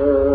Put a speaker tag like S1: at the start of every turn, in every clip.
S1: the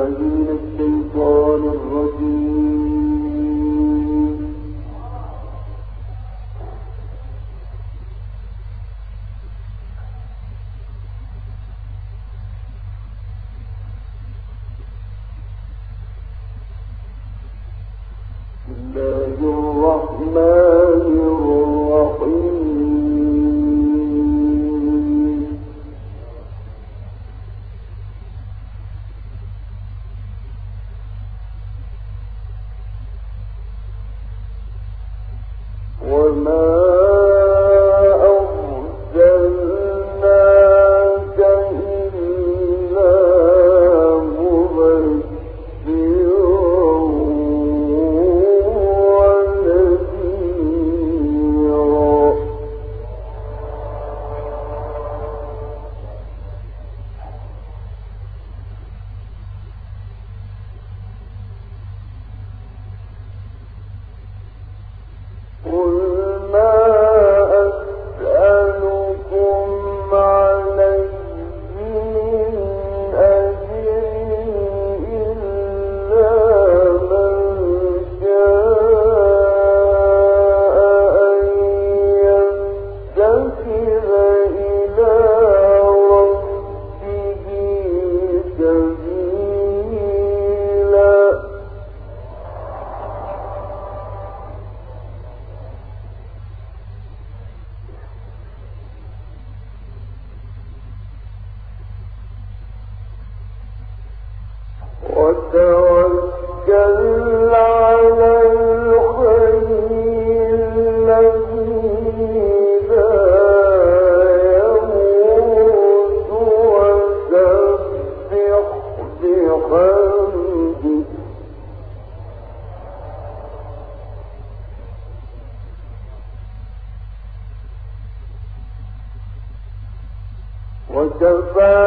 S1: goodbye.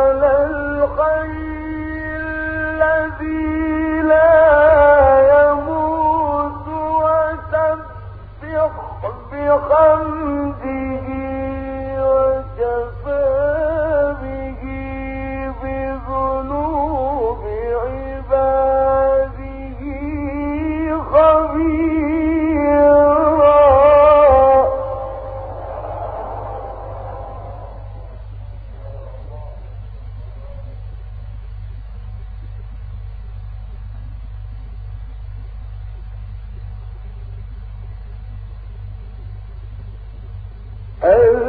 S1: الذي Oh,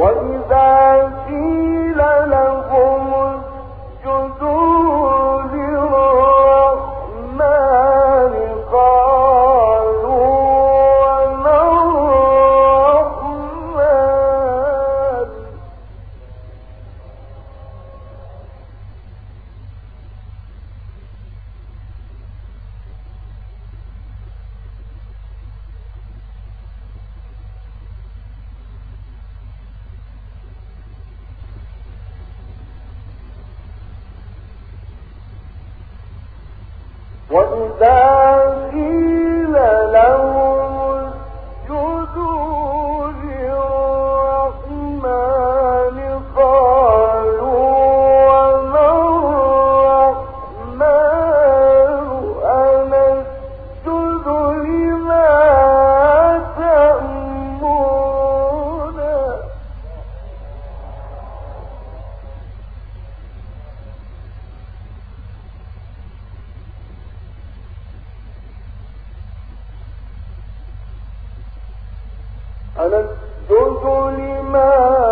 S1: وإذا قيل وإذا قيل لهم فلست لما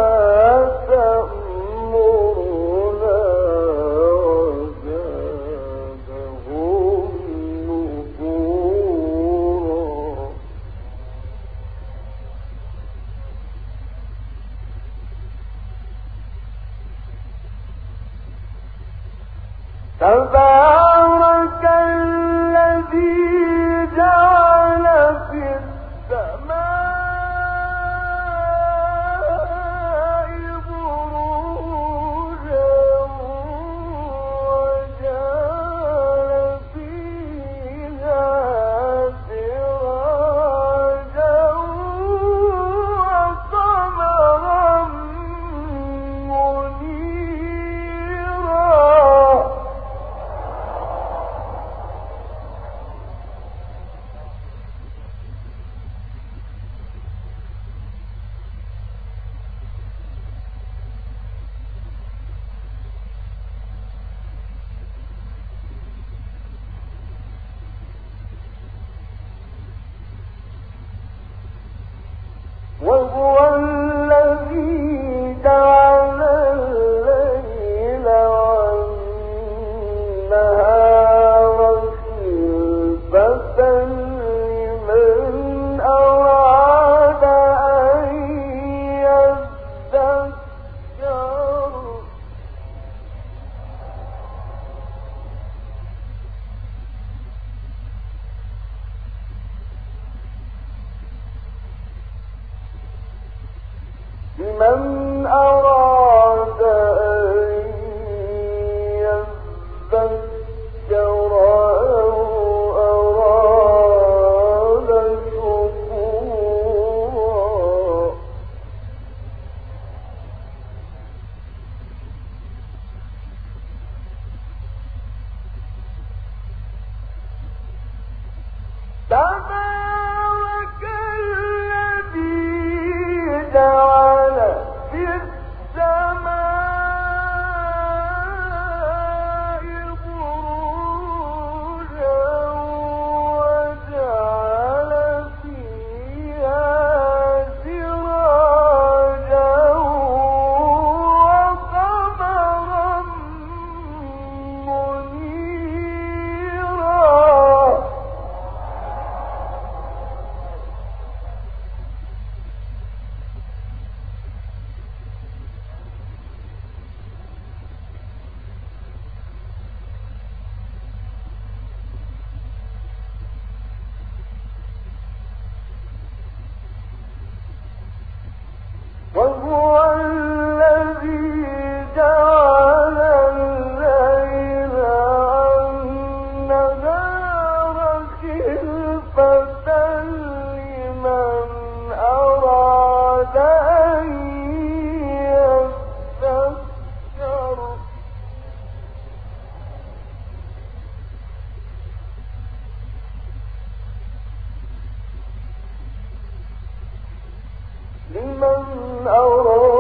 S1: لمن أراد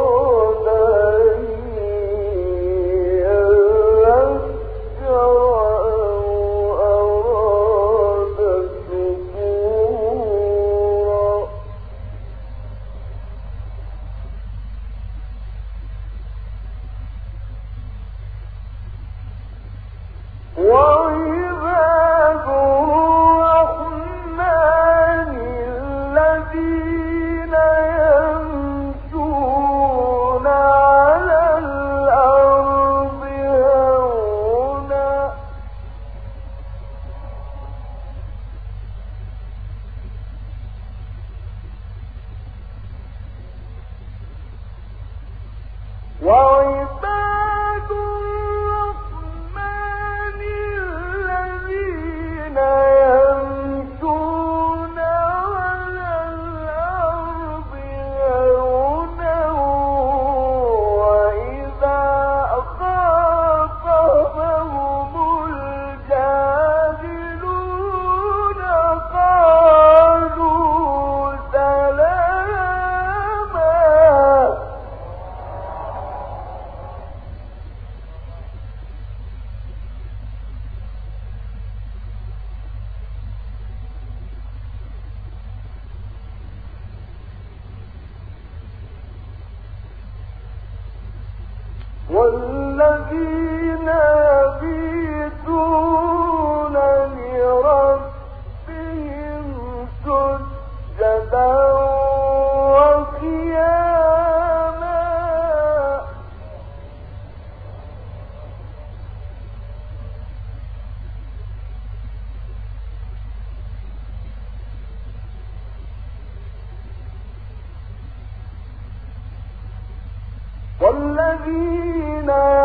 S1: والذين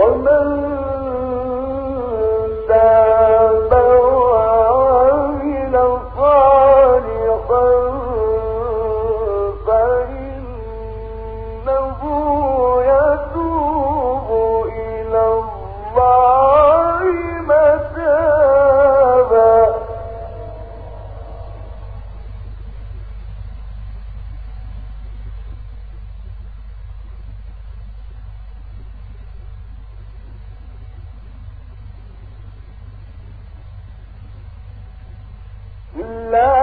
S1: ومن إلا